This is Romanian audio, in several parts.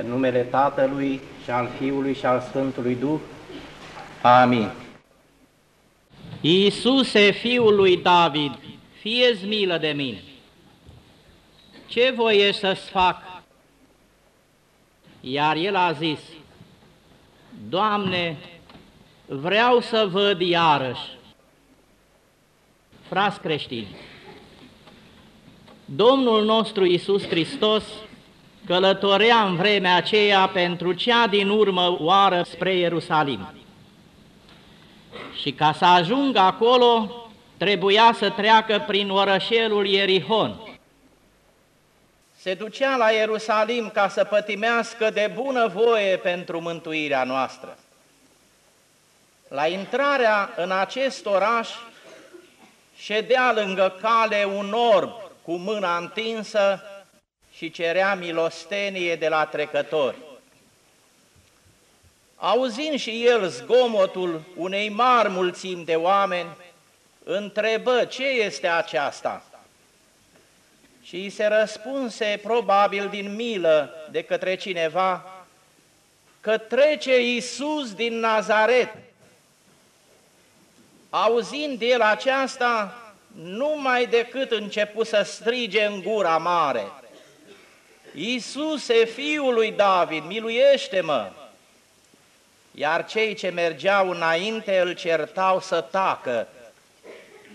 În numele Tatălui și al Fiului și al Sfântului Duh. Amin. Iisuse, Fiul lui David, fie milă de mine. Ce voiești să-ți fac? Iar el a zis, Doamne, vreau să văd iarăși. Frați creștini, Domnul nostru Iisus Hristos călătorea în vremea aceea pentru cea din urmă oară spre Ierusalim. Și ca să ajungă acolo, trebuia să treacă prin orășelul Ierihon. Se ducea la Ierusalim ca să pătimească de bună voie pentru mântuirea noastră. La intrarea în acest oraș, ședea lângă cale un orb cu mâna întinsă și cerea milostenie de la trecători. Auzind și el zgomotul unei mari mulțimi de oameni, întrebă ce este aceasta. Și îi se răspunse, probabil din milă de către cineva, că trece Iisus din Nazaret. Auzind el aceasta, numai decât început să strige în gura mare, Iisuse, Fiul lui David, miluiește-mă! Iar cei ce mergeau înainte îl certau să tacă,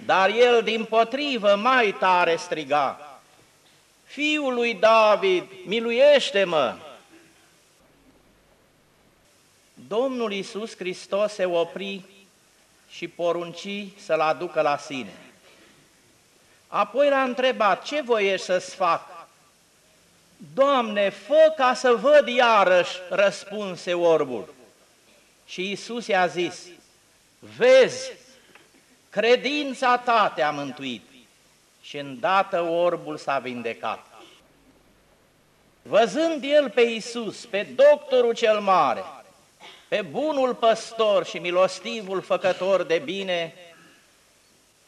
dar el din potrivă mai tare striga, Fiul lui David, miluiește-mă! Domnul Iisus Hristos se opri și porunci să-l aducă la sine. Apoi l-a întrebat, ce voiești să-ți fac? Doamne, fă ca să văd iarăși, răspunse orbul. Și Iisus i-a zis, vezi, credința ta te-a mântuit. Și îndată orbul s-a vindecat. Văzând el pe Iisus, pe doctorul cel mare, pe bunul păstor și milostivul făcător de bine,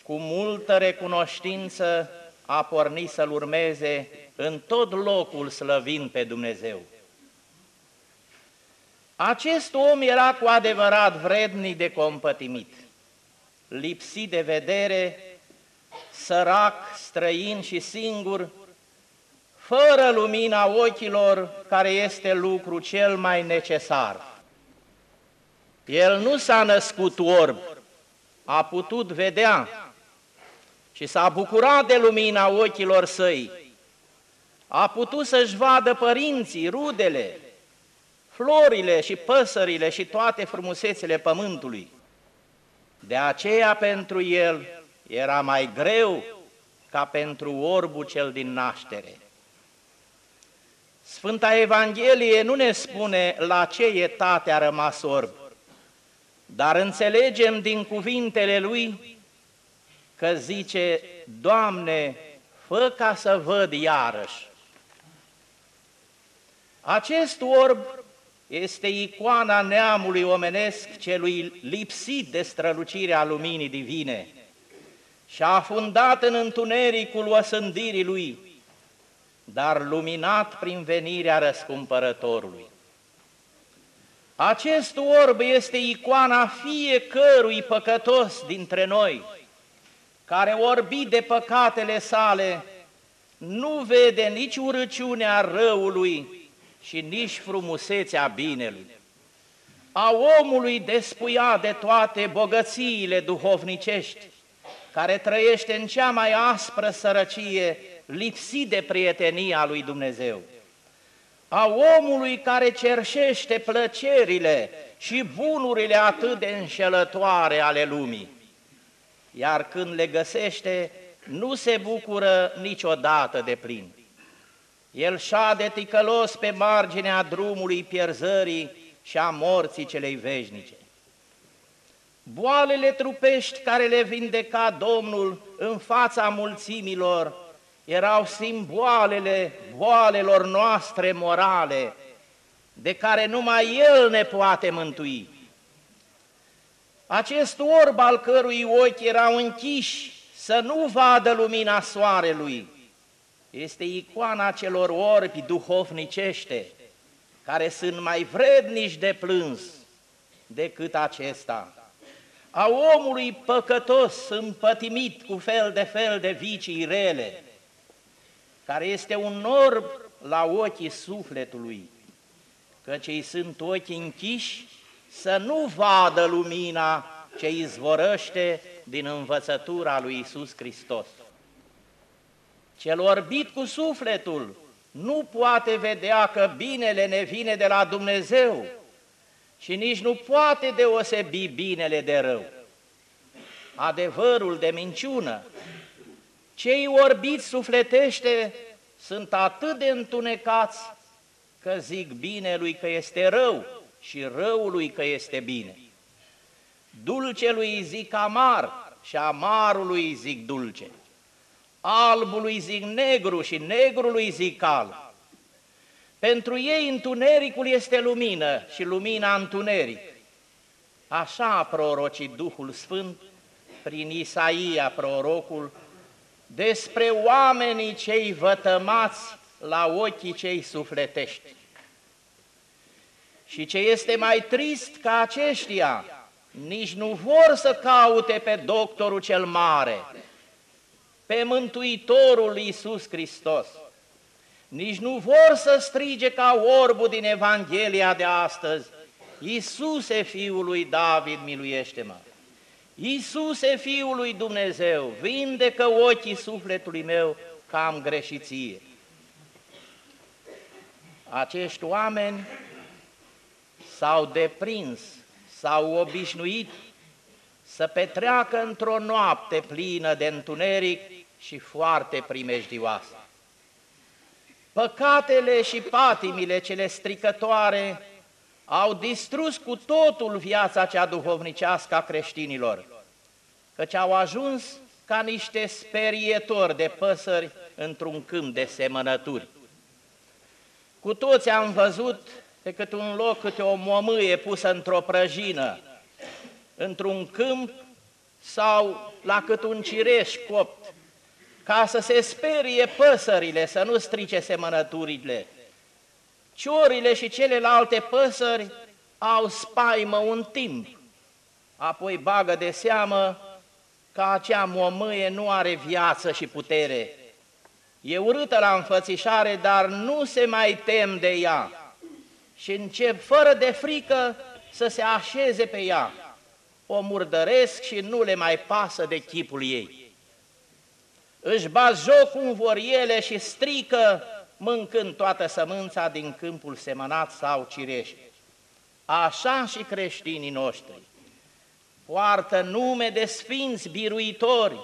cu multă recunoștință a pornit să-L urmeze în tot locul slăvind pe Dumnezeu. Acest om era cu adevărat vrednic de compătimit, lipsit de vedere, sărac, străin și singur, fără lumina ochilor, care este lucru cel mai necesar. El nu s-a născut orb, a putut vedea și s-a bucurat de lumina ochilor săi. A putut să-și vadă părinții, rudele, florile și păsările și toate frumusețele pământului. De aceea pentru el era mai greu ca pentru orbul cel din naștere. Sfânta Evanghelie nu ne spune la ce etate a rămas orb, dar înțelegem din cuvintele lui că zice, Doamne, fă ca să văd iarăși. Acest orb este icoana neamului omenesc celui lipsit de strălucirea luminii divine și a fundat în întunericul osândirii lui, dar luminat prin venirea răscumpărătorului. Acest orb este icoana fiecărui păcătos dintre noi, care orbi de păcatele sale, nu vede nici urăciunea răului și nici frumusețea binelui. A omului despuiat de toate bogățiile duhovnicești, care trăiește în cea mai aspră sărăcie, lipsit de prietenia lui Dumnezeu. A omului care cerșește plăcerile și bunurile atât de înșelătoare ale lumii iar când le găsește, nu se bucură niciodată de plin. El șade ticălos pe marginea drumului pierzării și a morții celei veșnice. Boalele trupești care le vindeca Domnul în fața mulțimilor erau simboalele boalelor noastre morale, de care numai El ne poate mântui. Acest orb al cărui ochi erau închiși să nu vadă lumina soarelui, este icoana celor orbi duhovnicește, care sunt mai vrednici de plâns decât acesta, a omului păcătos împătimit cu fel de fel de vicii rele, care este un orb la ochii sufletului, căci ei sunt ochi închiși să nu vadă lumina ce izvorăște din învățătura lui Isus Hristos. Cel orbit cu sufletul nu poate vedea că binele ne vine de la Dumnezeu și nici nu poate deosebi binele de rău. Adevărul de minciună. Cei orbiți sufletește sunt atât de întunecați că zic binelui că este rău și răului că este bine. Dulcelui zic amar și amarului zic dulce. Albului zic negru și negrului zic alb. Pentru ei întunericul este lumină și lumina întuneric. Așa a prorocit Duhul Sfânt prin Isaia prorocul despre oamenii cei vătămați la ochii cei sufletești. Și ce este mai trist ca aceștia, nici nu vor să caute pe doctorul cel mare, pe Mântuitorul Iisus Hristos. Nici nu vor să strige ca orbul din Evanghelia de astăzi, Iisuse, Fiul lui David, miluiește-mă! Iisuse, Fiul lui Dumnezeu, vindecă ochii sufletului meu că am greșiție. Acești oameni s-au deprins, s-au obișnuit să petreacă într-o noapte plină de întuneric și foarte primejdioasă. Păcatele și patimile cele stricătoare au distrus cu totul viața cea duhovnicească a creștinilor, căci au ajuns ca niște sperietori de păsări într-un câmp de semănături. Cu toți am văzut pe cât un loc, câte o momâie pusă într-o prăjină, într-un câmp sau la cât un cireș copt, ca să se sperie păsările, să nu strice semănăturile. Ciorile și celelalte păsări au spaimă un timp, apoi bagă de seamă că acea momâie nu are viață și putere. E urâtă la înfățișare, dar nu se mai tem de ea și încep fără de frică să se așeze pe ea. O murdăresc și nu le mai pasă de chipul ei. Își bat joc cum vor ele și strică mâncând toată sămânța din câmpul semănat sau cireș. Așa și creștinii noștri poartă nume de sfinți biruitori,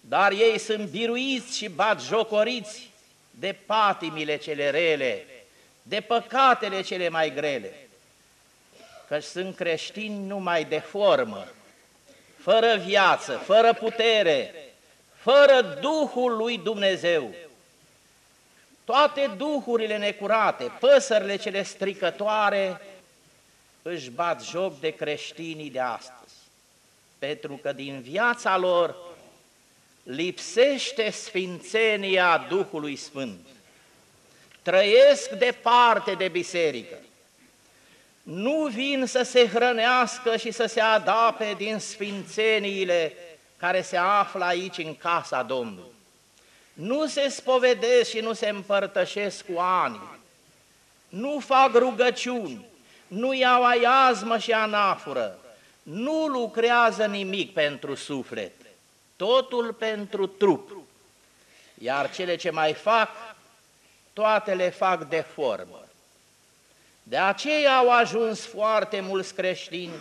dar ei sunt biruiți și bat jocoriți de patimile cele rele, de păcatele cele mai grele, că sunt creștini numai de formă, fără viață, fără putere, fără Duhul lui Dumnezeu. Toate duhurile necurate, păsările cele stricătoare, își bat joc de creștinii de astăzi, pentru că din viața lor lipsește sfințenia Duhului Sfânt. Trăiesc departe de biserică, nu vin să se hrănească și să se adape din sfințeniile care se află aici în casa Domnului. Nu se spovedesc și nu se împărtășesc cu ani, nu fac rugăciuni, nu iau aiazmă și anafură, nu lucrează nimic pentru suflet, totul pentru trup. Iar cele ce mai fac toate le fac de formă. De aceea au ajuns foarte mulți creștini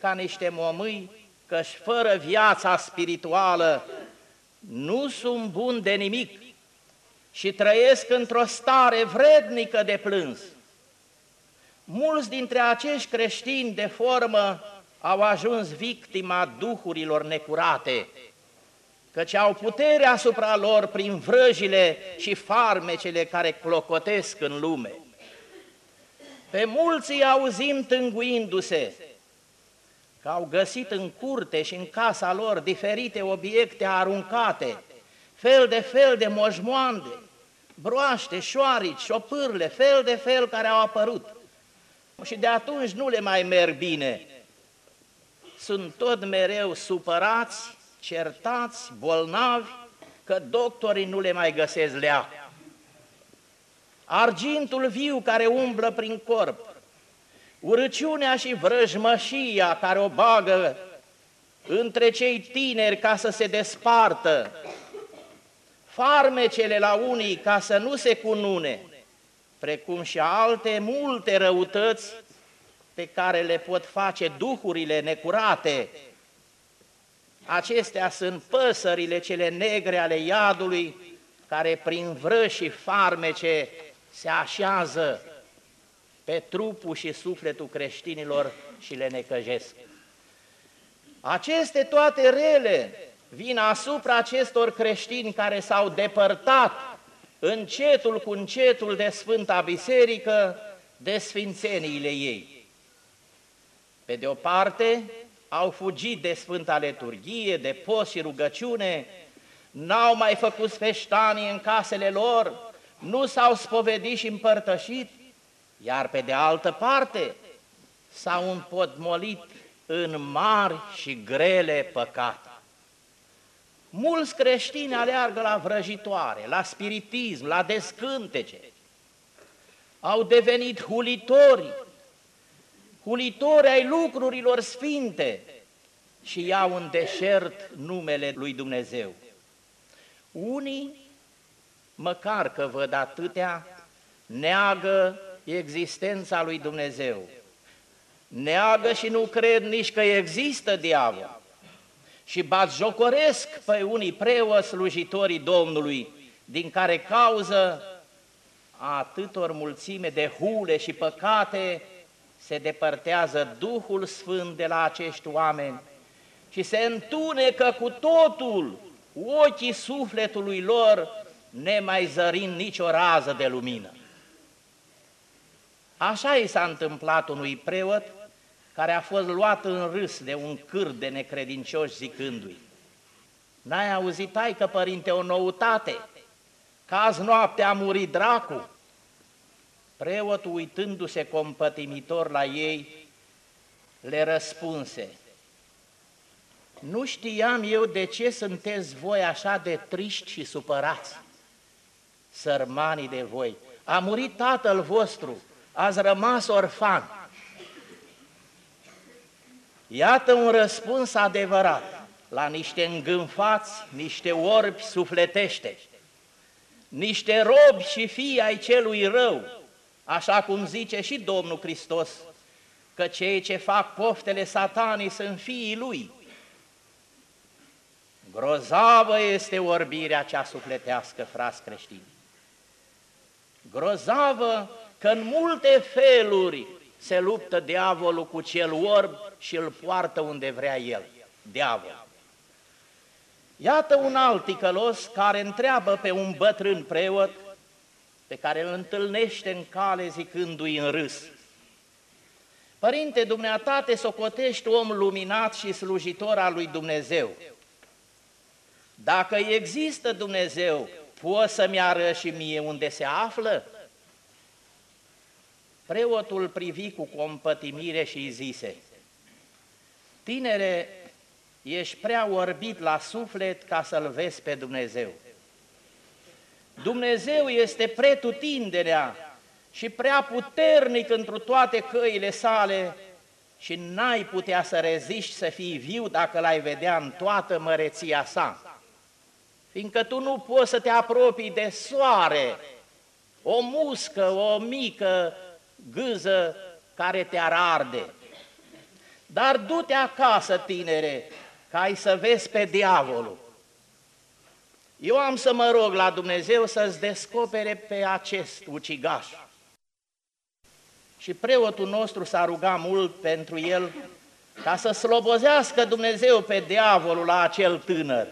ca niște momâi, căci fără viața spirituală nu sunt buni de nimic și trăiesc într-o stare vrednică de plâns. Mulți dintre acești creștini de formă au ajuns victima duhurilor necurate, căci au putere asupra lor prin vrăjile și farmecele care clocotesc în lume. Pe mulți îi auzim tânguindu-se că au găsit în curte și în casa lor diferite obiecte aruncate, fel de fel de moșmoande, broaște, șoarici, șopârle, fel de fel care au apărut. Și de atunci nu le mai merg bine. Sunt tot mereu supărați, certați, bolnavi, că doctorii nu le mai găsesc leac. Argintul viu care umblă prin corp, urăciunea și vrăjmășia care o bagă între cei tineri ca să se despartă, farmecele la unii ca să nu se cunune, precum și alte multe răutăți pe care le pot face duhurile necurate. Acestea sunt păsările cele negre ale iadului, care prin vrăși și farmece se așează pe trupul și sufletul creștinilor și le necăjesc. Aceste toate rele vin asupra acestor creștini care s-au depărtat încetul cu încetul de Sfânta Biserică, de sfințeniile ei. Pe de o parte, au fugit de Sfânta Leturghie, de post și rugăciune, n-au mai făcut feștanii în casele lor, nu s-au spovedit și împărtășit, iar pe de altă parte s-au împodmolit în mari și grele păcate. Mulți creștini aleargă la vrăjitoare, la spiritism, la descântece. Au devenit hulitori, hulitori ai lucrurilor sfinte și iau în deșert numele lui Dumnezeu. Unii, măcar că văd atâtea, neagă existența lui Dumnezeu. Neagă și nu cred nici că există diavol. Și jocoresc pe unii preoți slujitorii Domnului, din care cauză atâtor mulțime de hule și păcate se depărtează Duhul Sfânt de la acești oameni și se întunecă cu totul ochii sufletului lor, nemai zărind nicio rază de lumină. Așa i s-a întâmplat unui preot care a fost luat în râs de un câr de necredincioși zicându-i, N-ai auzit, ai că părinte, o noutate, că azi noapte a murit dracu? Preotul, uitându-se compătimitor la ei, le răspunse, Nu știam eu de ce sunteți voi așa de triști și supărați, sărmanii de voi. A murit tatăl vostru, ați rămas orfan. Iată un răspuns adevărat la niște îngânfați, niște orbi sufletește, niște robi și fii ai celui rău, așa cum zice și Domnul Hristos, că cei ce fac poftele satanii sunt fiii Lui. Grozavă este orbirea cea sufletească, frați creștini. Grozavă că în multe feluri se luptă diavolul cu cel orb și îl poartă unde vrea el, diavol. Iată un alt ticălos care întreabă pe un bătrân preot pe care îl întâlnește în cale zicându-i în râs. Părinte, dumneata te socotești om luminat și slujitor al lui Dumnezeu. Dacă există Dumnezeu, poți să-mi arăți și mie unde se află? Preotul privi cu compătimire și îi zise, Tinere, ești prea orbit la suflet ca să-L vezi pe Dumnezeu. Dumnezeu este pretutinderea și prea puternic întru toate căile sale și n-ai putea să reziști să fii viu dacă l-ai vedea în toată măreția sa. Fiindcă tu nu poți să te apropii de soare, o muscă, o mică gâză care te-ar arde. Dar du-te acasă, tinere, ca ai să vezi pe diavolul. Eu am să mă rog la Dumnezeu să-ți descopere pe acest ucigaș. Și preotul nostru s-a rugat mult pentru el ca să slobozească Dumnezeu pe diavolul la acel tânăr,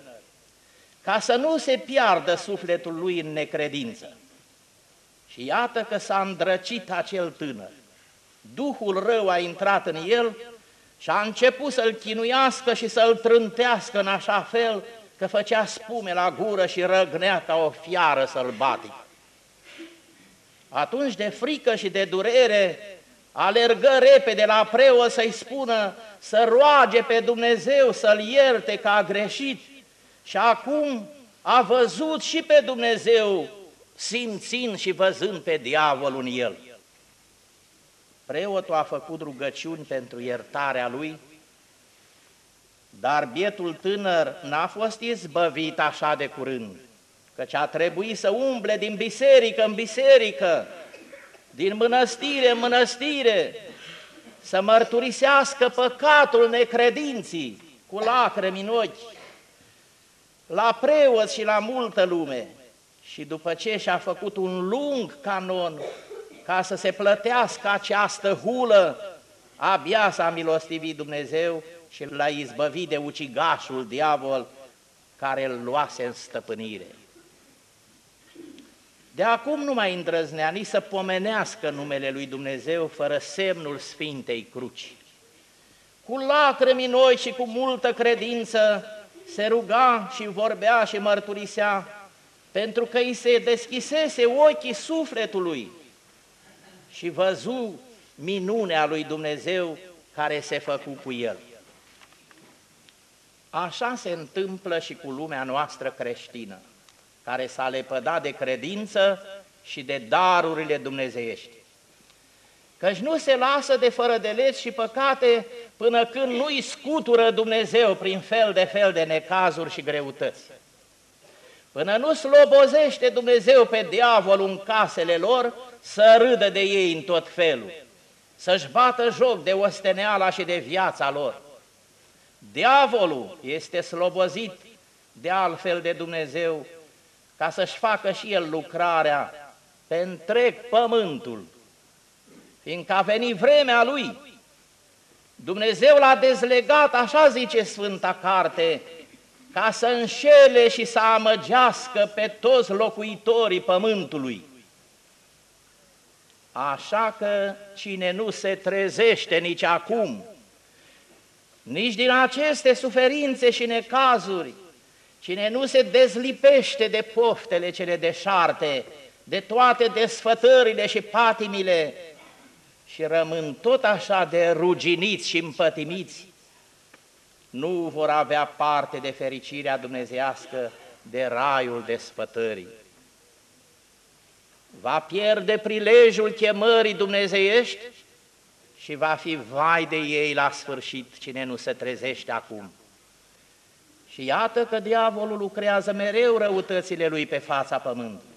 ca să nu se piardă sufletul lui în necredință. Și iată că s-a îndrăcit acel tânăr. Duhul rău a intrat în el și a început să-l chinuiască și să-l trântească în așa fel că făcea spume la gură și răgnea ca o fiară sălbatică. atunci de frică și de durere, alergă repede la preot să-i spună să roage pe Dumnezeu să-l ierte că a greșit și acum a văzut și pe Dumnezeu simțind și văzând pe diavol în el. Preotul a făcut rugăciuni pentru iertarea lui, dar bietul tânăr n-a fost izbăvit așa de curând, căci a trebuit să umble din biserică în biserică, din mănăstire în mănăstire, să mărturisească păcatul necredinții cu lacrimi în ochi, la preoți și la multă lume. Și după ce și-a făcut un lung canon ca să se plătească această hulă, abia s-a milostivit Dumnezeu și l-a izbăvit de ucigașul diavol care îl luase în stăpânire. De acum nu mai îndrăznea nici să pomenească numele lui Dumnezeu fără semnul Sfintei Cruci. Cu lacrimi noi și cu multă credință se ruga și vorbea și mărturisea pentru că îi se deschisese ochii sufletului și văzu minunea lui Dumnezeu care se făcu cu el. Așa se întâmplă și cu lumea noastră creștină, care s-a lepădat de credință și de darurile dumnezeiești. Căci nu se lasă de fără de legi și păcate până când nu-i scutură Dumnezeu prin fel de fel de necazuri și greutăți. Până nu slobozește Dumnezeu pe diavol în casele lor să râdă de ei în tot felul, să-și bată joc de osteneala și de viața lor. Diavolul este slobozit de altfel de Dumnezeu ca să-și facă și el lucrarea pe întreg pământul, fiindcă a venit vremea lui. Dumnezeu l-a dezlegat, așa zice Sfânta Carte, ca să înșele și să amăgească pe toți locuitorii pământului. Așa că cine nu se trezește nici acum, nici din aceste suferințe și necazuri, cine nu se dezlipește de poftele cele deșarte, de toate desfătările și patimile și rămân tot așa de ruginiți și împătimiți, nu vor avea parte de fericirea dumnezească de raiul desfătării. Va pierde prilejul chemării dumnezeiești și va fi vai de ei la sfârșit cine nu se trezește acum. Și iată că diavolul lucrează mereu răutățile lui pe fața pământului,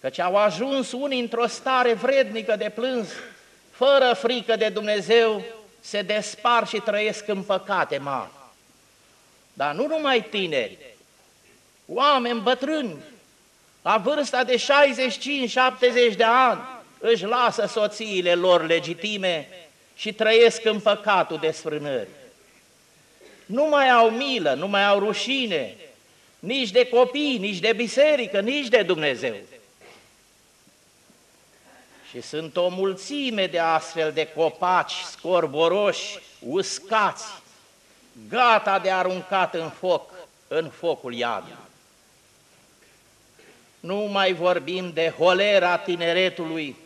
căci au ajuns unii într-o stare vrednică de plâns, fără frică de Dumnezeu, se despar și trăiesc în păcate mari. Dar nu numai tineri, oameni bătrâni, la vârsta de 65-70 de ani, își lasă soțiile lor legitime și trăiesc în păcatul desfrânării. Nu mai au milă, nu mai au rușine, nici de copii, nici de biserică, nici de Dumnezeu. Și sunt o mulțime de astfel de copaci scorboroși, uscați, gata de aruncat în foc, în focul iadului. Nu mai vorbim de holera tineretului,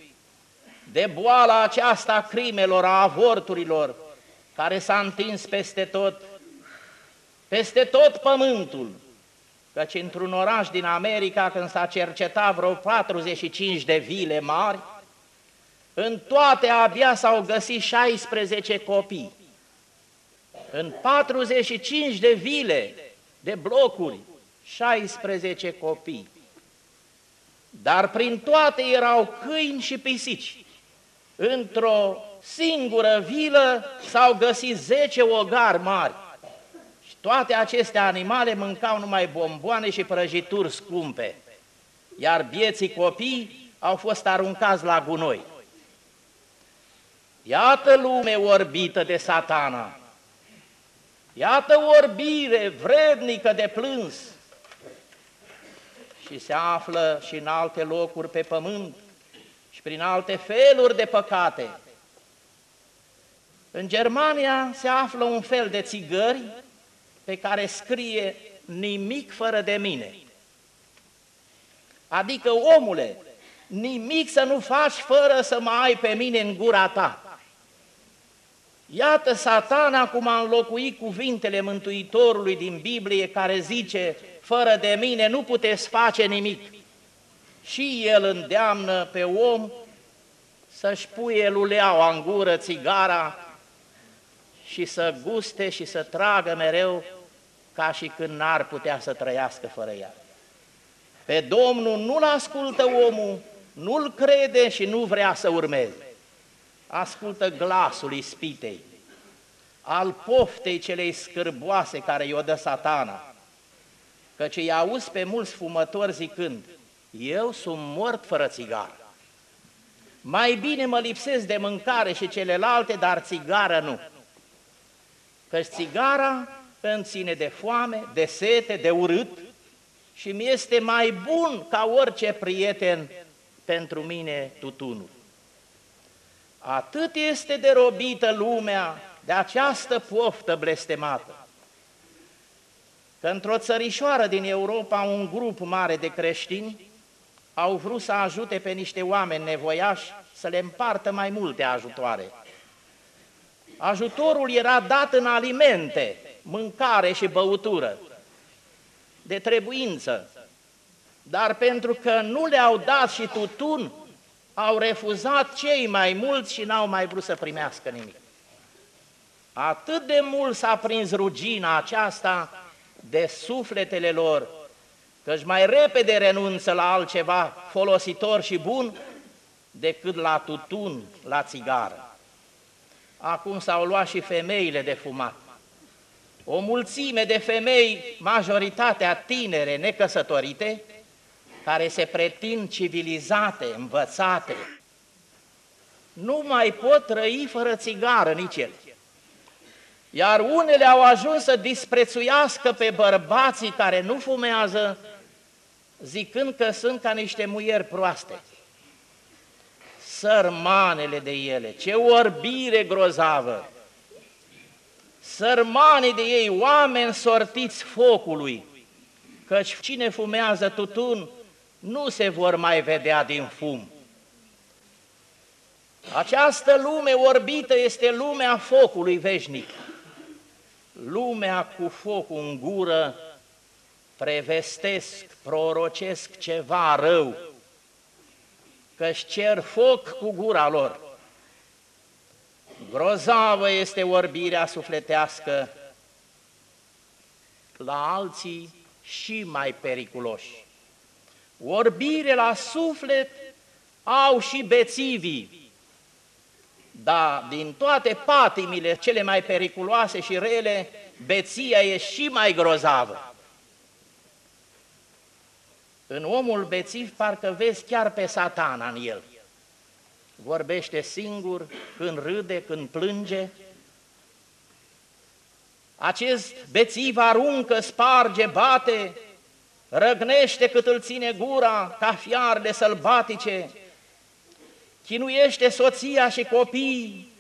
de boala aceasta a crimelor, a avorturilor, care s-a întins peste tot, peste tot pământul, căci într-un oraș din America, când s-a cercetat vreo 45 de vile mari, în toate abia s-au găsit 16 copii. În 45 de vile, de blocuri, 16 copii. Dar prin toate erau câini și pisici. Într-o singură vilă s-au găsit 10 ogari mari. Și toate aceste animale mâncau numai bomboane și prăjituri scumpe. Iar bieții copii au fost aruncați la gunoi. Iată lume orbită de satana, iată orbire vrednică de plâns și se află și în alte locuri pe pământ și prin alte feluri de păcate. În Germania se află un fel de țigări pe care scrie nimic fără de mine. Adică, omule, nimic să nu faci fără să mă ai pe mine în gura ta. Iată, satana acum a înlocuit cuvintele Mântuitorului din Biblie care zice, fără de mine nu puteți face nimic. Și el îndeamnă pe om să-și puie luleaua în gură, țigara, și să guste și să tragă mereu ca și când n-ar putea să trăiască fără ea. Pe Domnul nu-l ascultă omul, nu-l crede și nu vrea să urmeze. Ascultă glasul ispitei, al poftei celei scârboase care i-o dă satana, căci îi auzi pe mulți fumători zicând, eu sunt mort fără țigară. Mai bine mă lipsesc de mâncare și celelalte, dar țigară nu. Căci țigara îmi ține de foame, de sete, de urât și mi este mai bun ca orice prieten pentru mine tutunul. Atât este de robită lumea de această poftă blestemată, că într-o țărișoară din Europa un grup mare de creștini au vrut să ajute pe niște oameni nevoiași să le împartă mai multe ajutoare. Ajutorul era dat în alimente, mâncare și băutură, de trebuință, dar pentru că nu le-au dat și tutun, au refuzat cei mai mulți și n-au mai vrut să primească nimic. Atât de mult s-a prins rugina aceasta de sufletele lor, căci mai repede renunță la altceva folositor și bun decât la tutun, la țigară. Acum s-au luat și femeile de fumat. O mulțime de femei, majoritatea tinere, necăsătorite, care se pretind civilizate, învățate, nu mai pot trăi fără țigară nici el. Iar unele au ajuns să disprețuiască pe bărbații care nu fumează, zicând că sunt ca niște muieri proaste. Sărmanele de ele, ce orbire grozavă! Sărmanii de ei, oameni sortiți focului, căci cine fumează tutun nu se vor mai vedea din fum. Această lume orbită este lumea focului veșnic. Lumea cu focul în gură prevestesc, prorocesc ceva rău, că-și cer foc cu gura lor. Grozavă este orbirea sufletească, la alții și mai periculoși. Orbire la suflet au și bețivii, dar din toate patimile cele mai periculoase și rele, beția e și mai grozavă. În omul bețiv parcă vezi chiar pe satana în el. Vorbește singur, când râde, când plânge. Acest bețiv aruncă, sparge, bate, răgnește cât îl ține gura ca fiarele sălbatice, chinuiește soția și copiii,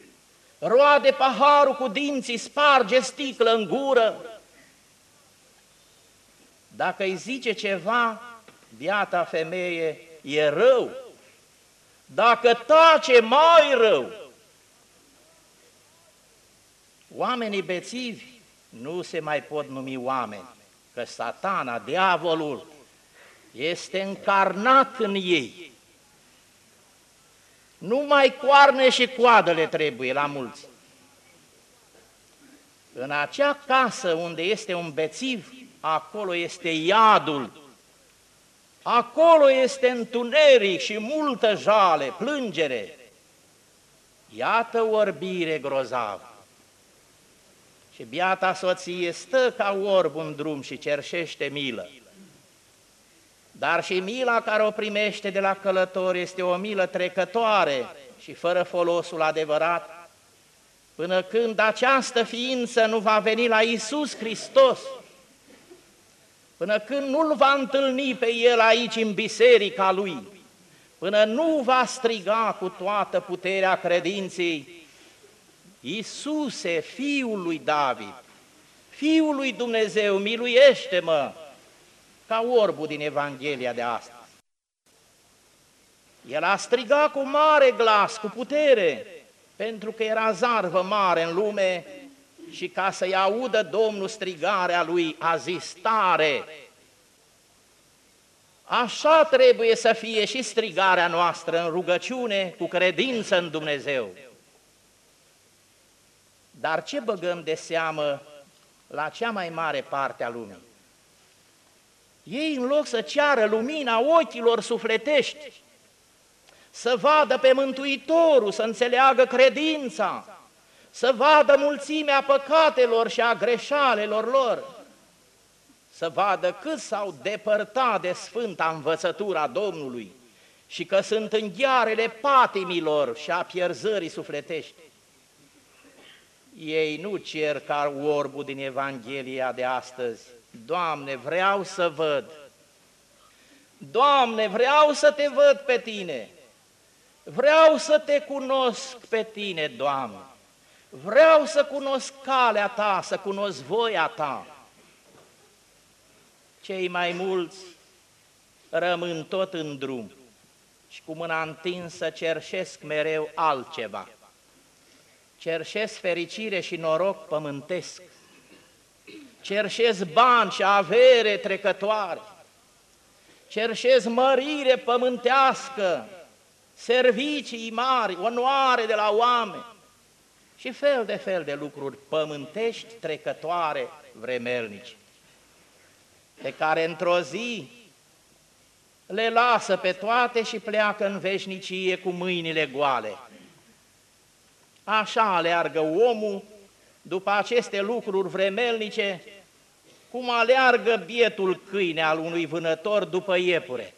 roade paharul cu dinții, sparge sticlă în gură. Dacă îi zice ceva, biata femeie e rău. Dacă tace, mai rău. Oamenii bețivi nu se mai pot numi oameni că satana, diavolul, este încarnat în ei. Numai coarne și coadă le trebuie la mulți. În acea casă unde este un bețiv, acolo este iadul, acolo este întuneric și multă jale, plângere. Iată orbire grozavă. Și biata soție stă ca orb în drum și cerșește milă. Dar și mila care o primește de la călător este o milă trecătoare și fără folosul adevărat, până când această ființă nu va veni la Isus Hristos, până când nu-L va întâlni pe El aici în biserica Lui, până nu va striga cu toată puterea credinței, Iisuse, Fiul lui David, Fiul lui Dumnezeu, miluiește-mă, ca orbul din Evanghelia de astăzi. El a strigat cu mare glas, cu putere, pentru că era zarvă mare în lume și ca să-i audă Domnul strigarea lui, a zis tare. Așa trebuie să fie și strigarea noastră în rugăciune, cu credință în Dumnezeu. Dar ce băgăm de seamă la cea mai mare parte a lumii? Ei, în loc să ceară lumina ochilor sufletești, să vadă pe Mântuitorul, să înțeleagă credința, să vadă mulțimea păcatelor și a greșalelor lor, să vadă cât s-au depărtat de sfânta învățătura Domnului și că sunt în ghearele patimilor și a pierzării sufletești. Ei nu cer ca orbul din Evanghelia de astăzi, Doamne, vreau să văd, Doamne, vreau să te văd pe Tine, vreau să te cunosc pe Tine, Doamne, vreau să cunosc calea Ta, să cunosc voia Ta. Cei mai mulți rămân tot în drum și cu mâna întinsă cerșesc mereu altceva. Cerșesc fericire și noroc pământesc, cerșesc bani și avere trecătoare, cerșesc mărire pământească, servicii mari, onoare de la oameni. Și fel de fel de lucruri pământești, trecătoare, vremelnici, pe care într-o zi le lasă pe toate și pleacă în veșnicie cu mâinile goale. Așa aleargă omul după aceste lucruri vremelnice, cum aleargă bietul câine al unui vânător după iepure.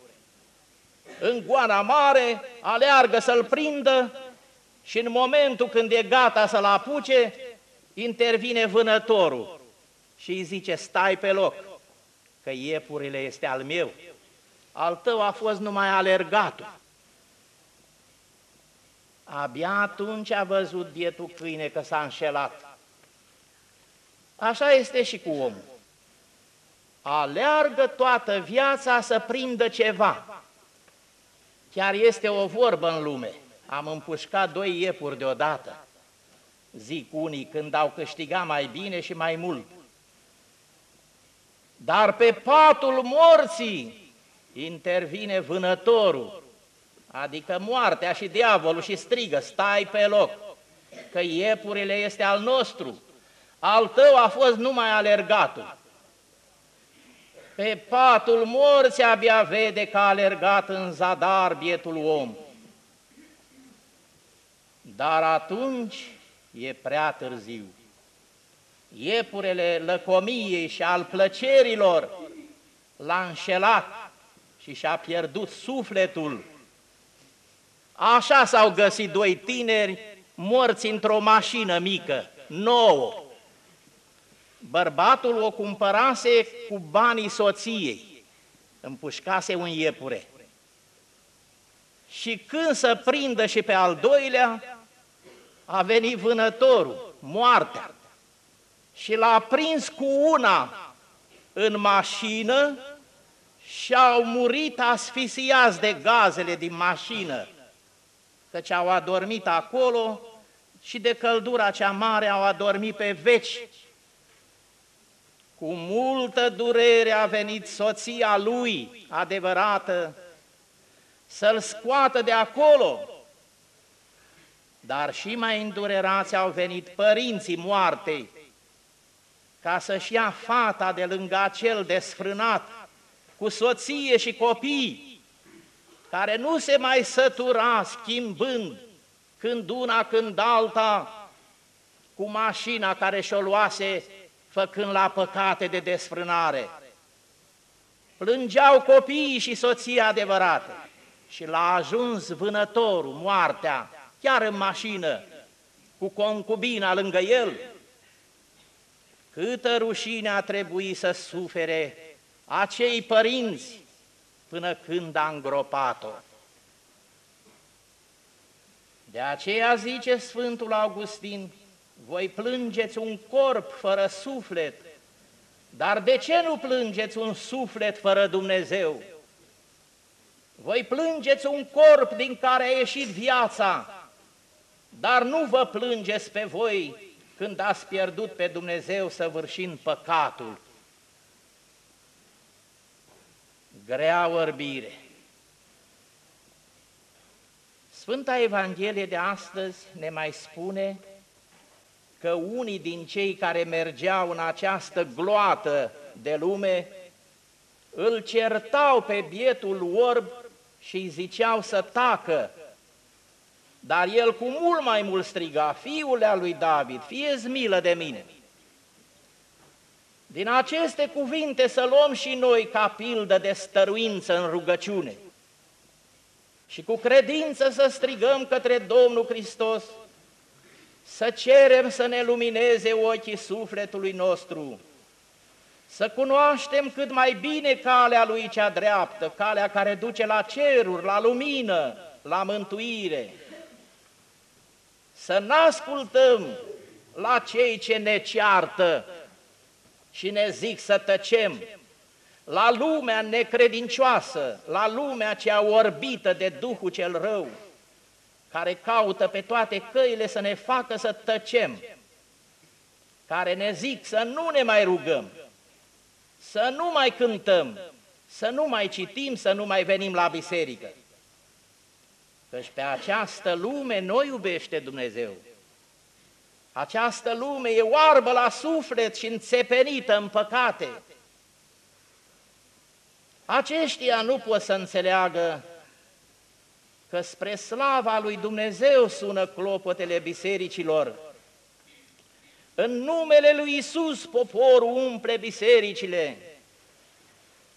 În goana mare aleargă să-l prindă și în momentul când e gata să-l apuce, intervine vânătorul și îi zice, stai pe loc, că iepurile este al meu, al tău a fost numai alergatul. Abia atunci a văzut bietul câine că s-a înșelat. Așa este și cu omul. Aleargă toată viața să prindă ceva. Chiar este o vorbă în lume. Am împușcat doi iepuri deodată. Zic unii când au câștigat mai bine și mai mult. Dar pe patul morții intervine vânătorul adică moartea și diavolul și strigă, stai pe loc, că iepurile este al nostru, al tău a fost numai alergatul. Pe patul morții abia vede că a alergat în zadar bietul om. Dar atunci e prea târziu. Iepurele lăcomiei și al plăcerilor l-a înșelat și și-a pierdut sufletul Așa s-au găsit doi tineri morți într-o mașină mică, nouă. Bărbatul o cumpărase cu banii soției, împușcase un iepure. Și când să prindă și pe al doilea, a venit vânătorul, moartea, și l-a prins cu una în mașină și au murit asfisiați de gazele din mașină căci au adormit acolo și de căldura cea mare au adormit pe veci. Cu multă durere a venit soția lui, adevărată, să-l scoată de acolo. Dar și mai îndurerați au venit părinții moartei, ca să-și ia fata de lângă acel desfrânat, cu soție și copii, care nu se mai sătura schimbând când una, când alta, cu mașina care și-o luase făcând la păcate de desfrânare. Plângeau copiii și soția adevărate și l-a ajuns vânătorul, moartea, chiar în mașină, cu concubina lângă el. Câtă rușine a trebuit să sufere acei părinți până când a îngropat-o. De aceea zice Sfântul Augustin, voi plângeți un corp fără suflet, dar de ce nu plângeți un suflet fără Dumnezeu? Voi plângeți un corp din care a ieșit viața, dar nu vă plângeți pe voi când ați pierdut pe Dumnezeu săvârșind păcatul. Grea orbire. Sfânta Evanghelie de astăzi ne mai spune că unii din cei care mergeau în această gloată de lume îl certau pe bietul orb și îi ziceau să tacă, dar el cu mult mai mult striga, fiul al lui David, fie milă de mine. Din aceste cuvinte să luăm și noi ca pildă de stăruință în rugăciune. Și cu credință să strigăm către Domnul Hristos, să cerem să ne lumineze ochii sufletului nostru, să cunoaștem cât mai bine calea Lui cea dreaptă, calea care duce la ceruri, la lumină, la mântuire, să n-ascultăm la cei ce ne ceartă și ne zic să tăcem, la lumea necredincioasă, la lumea cea orbită de Duhul cel rău, care caută pe toate căile să ne facă să tăcem, care ne zic să nu ne mai rugăm, să nu mai cântăm, să nu mai citim, să nu mai venim la biserică. Căci pe această lume noi iubește Dumnezeu. Această lume e oarbă la suflet și înțepenită în păcate. Aceștia nu pot să înțeleagă că spre slava lui Dumnezeu sună clopotele bisericilor. În numele lui Isus poporul umple bisericile.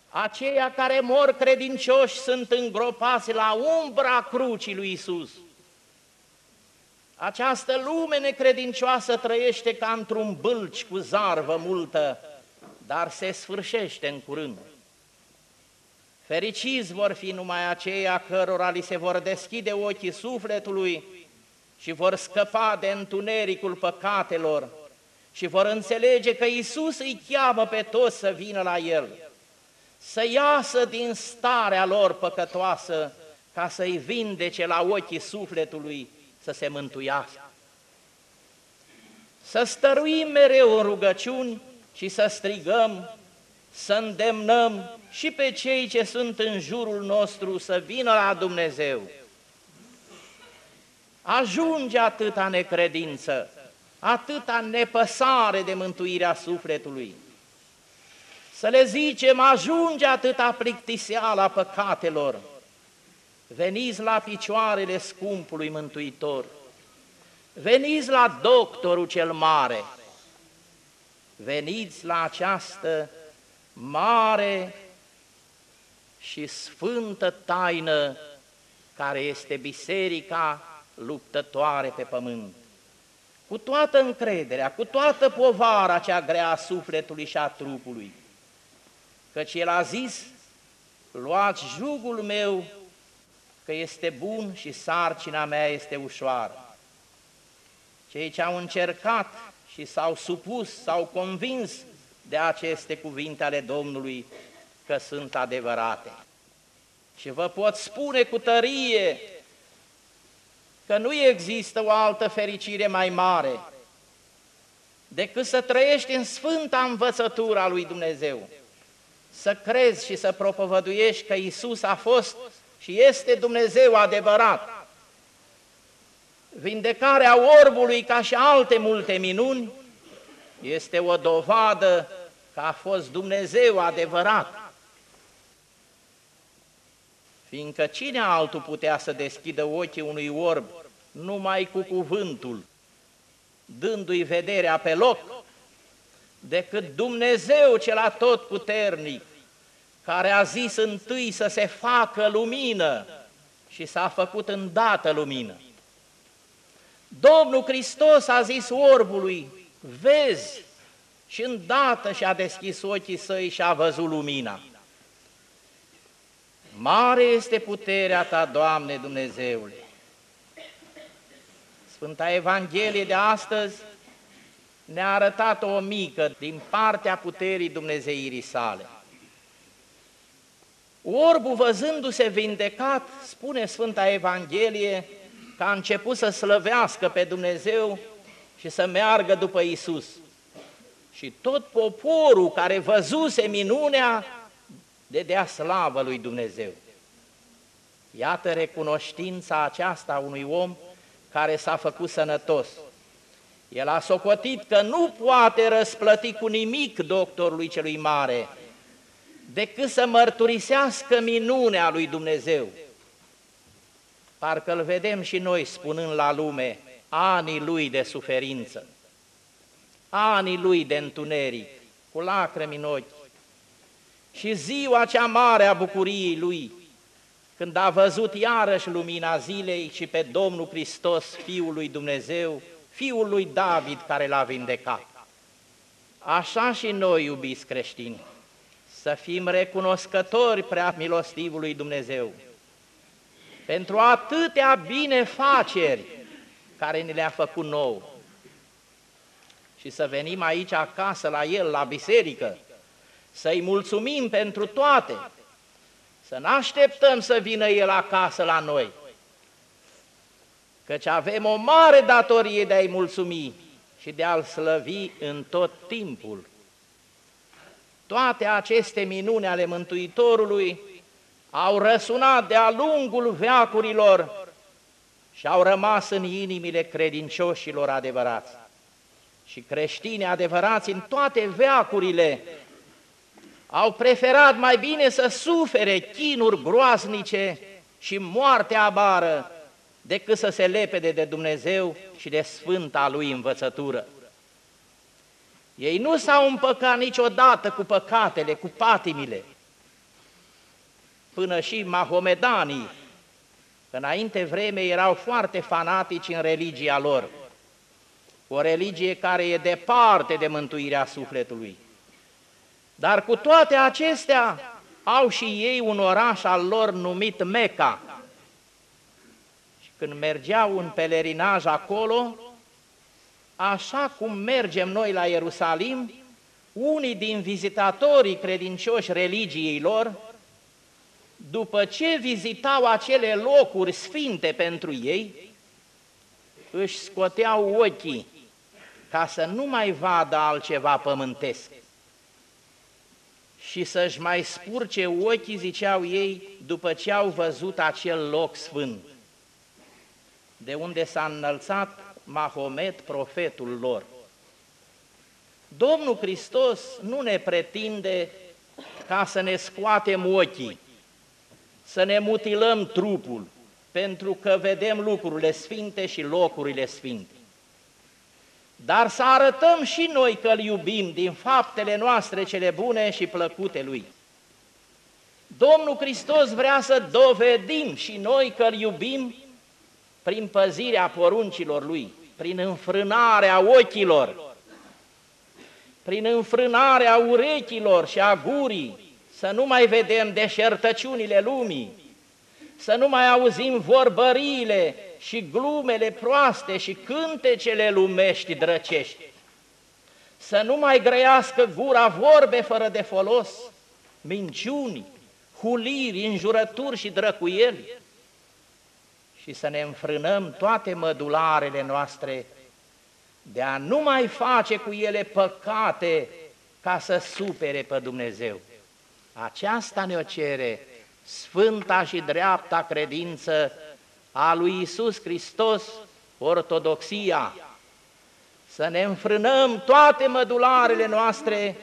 Aceia care mor credincioși sunt îngropați la umbra crucii lui Isus. Această lume necredincioasă trăiește ca într-un bâlci cu zarvă multă, dar se sfârșește în curând. Fericiți vor fi numai aceia cărora li se vor deschide ochii sufletului și vor scăpa de întunericul păcatelor și vor înțelege că Isus îi cheamă pe toți să vină la El, să iasă din starea lor păcătoasă ca să-i vindece la ochii sufletului să se mântuiască. Să stăruim mereu în rugăciuni și să strigăm, să îndemnăm și pe cei ce sunt în jurul nostru să vină la Dumnezeu. Ajunge atâta necredință, atâta nepăsare de mântuirea sufletului. Să le zicem, ajunge atâta plictiseala păcatelor. Veniți la picioarele scumpului Mântuitor. Veniți la doctorul cel mare. Veniți la această mare și sfântă taină care este biserica luptătoare pe pământ. Cu toată încrederea, cu toată povara cea grea a sufletului și a trupului, căci El a zis, luați jugul meu că este bun și sarcina mea este ușoară. Cei ce au încercat și s-au supus, s-au convins de aceste cuvinte ale Domnului că sunt adevărate. Și vă pot spune cu tărie că nu există o altă fericire mai mare decât să trăiești în sfânta învățătura lui Dumnezeu, să crezi și să propovăduiești că Isus a fost și este Dumnezeu adevărat. Vindecarea orbului, ca și alte multe minuni, este o dovadă că a fost Dumnezeu adevărat. Fiindcă cine altul putea să deschidă ochii unui orb? Numai cu cuvântul, dându-i vederea pe loc, decât Dumnezeu cel atot puternic, care a zis întâi să se facă lumină și s-a făcut îndată lumină. Domnul Hristos a zis orbului, vezi, și îndată și-a deschis ochii săi și a văzut lumina. Mare este puterea Ta, Doamne Dumnezeule! Sfânta Evanghelie de astăzi ne-a arătat o mică din partea puterii Dumnezeirii sale. Orbul văzându-se vindecat, spune Sfânta Evanghelie, că a început să slăvească pe Dumnezeu și să meargă după Isus. Și tot poporul care văzuse minunea, dea slavă lui Dumnezeu. Iată recunoștința aceasta unui om care s-a făcut sănătos. El a socotit că nu poate răsplăti cu nimic doctorului celui mare, decât să mărturisească minunea lui Dumnezeu. Parcă îl vedem și noi spunând la lume anii lui de suferință, anii lui de întuneric, cu lacrimi în ochi, și ziua cea mare a bucuriei lui, când a văzut iarăși lumina zilei și pe Domnul Hristos, Fiul lui Dumnezeu, Fiul lui David care l-a vindecat. Așa și noi, iubiți creștini, să fim recunoscători prea milostivului Dumnezeu pentru atâtea binefaceri care ni le-a făcut nou. Și să venim aici acasă la El, la biserică, să-i mulțumim pentru toate, să nu așteptăm să vină El acasă la noi, căci avem o mare datorie de a-i mulțumi și de a-L slăvi în tot timpul. Toate aceste minuni ale Mântuitorului au răsunat de-a lungul veacurilor și au rămas în inimile credincioșilor adevărați. Și creștini adevărați în toate veacurile au preferat mai bine să sufere chinuri groaznice și moarte abară decât să se lepede de Dumnezeu și de sfânta Lui învățătură. Ei nu s-au împăcat niciodată cu păcatele, cu patimile, până și mahomedanii, înainte vreme erau foarte fanatici în religia lor, o religie care e departe de mântuirea sufletului. Dar cu toate acestea au și ei un oraș al lor numit Meca. Și când mergeau în pelerinaj acolo, așa cum mergem noi la Ierusalim, unii din vizitatorii credincioși religiei lor, după ce vizitau acele locuri sfinte pentru ei, își scoteau ochii ca să nu mai vadă altceva pământesc. Și să-și mai spurce ochii, ziceau ei, după ce au văzut acel loc sfânt, de unde s-a înălțat Mahomet, profetul lor. Domnul Hristos nu ne pretinde ca să ne scoatem ochii, să ne mutilăm trupul, pentru că vedem lucrurile sfinte și locurile sfinte. Dar să arătăm și noi că îl iubim din faptele noastre cele bune și plăcute Lui. Domnul Hristos vrea să dovedim și noi că îl iubim prin păzirea poruncilor Lui, prin înfrânarea ochilor, prin înfrânarea urechilor și a gurii, să nu mai vedem deșertăciunile lumii, să nu mai auzim vorbăriile și glumele proaste și cântecele lumești drăcești, să nu mai grăiască gura vorbe fără de folos, minciuni, huliri, înjurături și drăcuieli, și să ne înfrânăm toate mădularele noastre de a nu mai face cu ele păcate ca să supere pe Dumnezeu. Aceasta ne-o cere sfânta și dreapta credință a lui Isus Hristos, ortodoxia, să ne înfrânăm toate mădularele noastre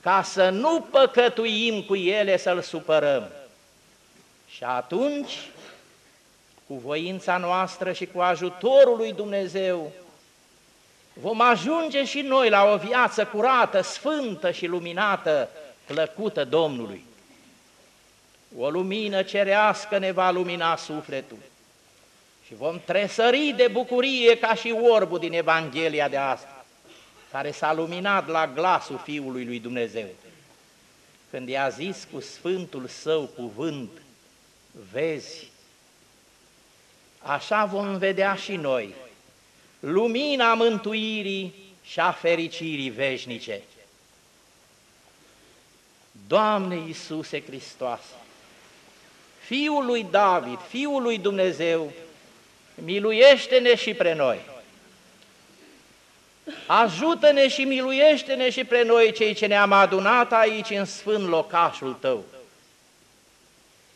ca să nu păcătuim cu ele să-L supărăm. Și atunci, cu voința noastră și cu ajutorul lui Dumnezeu, vom ajunge și noi la o viață curată, sfântă și luminată, plăcută Domnului. O lumină cerească ne va lumina sufletul și vom tresări de bucurie ca și orbul din Evanghelia de astăzi, care s-a luminat la glasul Fiului lui Dumnezeu, când i-a zis cu Sfântul Său cuvânt, vezi, așa vom vedea și noi, lumina mântuirii și a fericirii veșnice. Doamne Iisuse Hristoase, Fiul lui David, Fiul lui Dumnezeu, miluiește-ne și pre noi. Ajută-ne și miluiește-ne și pre noi, cei ce ne-am adunat aici în sfânt locașul Tău.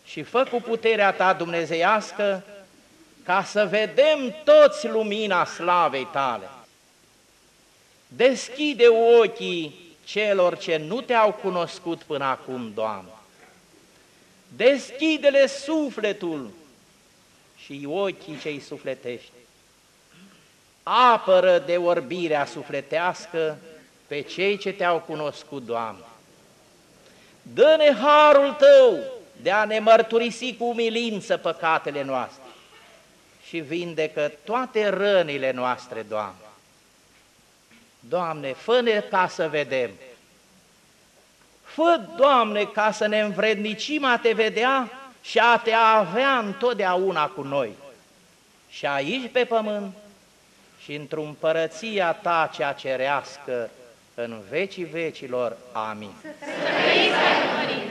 Și fă cu puterea Ta dumnezeiască ca să vedem toți lumina slavei Tale. Deschide ochii celor ce nu Te-au cunoscut până acum, Doamne. Deschide-le sufletul și ochii cei sufletești apără de orbirea sufletească pe cei ce te-au cunoscut, Doamne. Dă-ne harul Tău de a ne mărturisi cu umilință păcatele noastre și vindecă toate rănile noastre, Doamne. Doamne, fă-ne ca să vedem. Fă, Doamne, ca să ne învrednicim a Te vedea și a Te avea întotdeauna cu noi. Și aici pe pământ și într-o împărăția ta cea cerească în vecii vecilor. Amin. Să trăiți, Părinte!